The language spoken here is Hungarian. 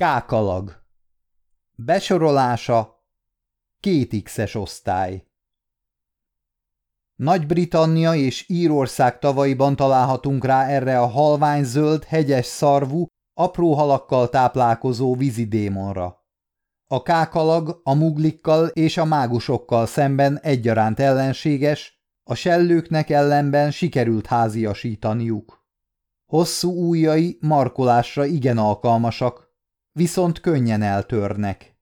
Kákalag Besorolása Két X-es osztály Nagy-Britannia és Írország tavaiban találhatunk rá erre a halványzöld, hegyes szarvú, apró halakkal táplálkozó vízidémonra. A kákalag a muglikkal és a mágusokkal szemben egyaránt ellenséges, a sellőknek ellenben sikerült háziasítaniuk. Hosszú ujjai markolásra igen alkalmasak, viszont könnyen eltörnek.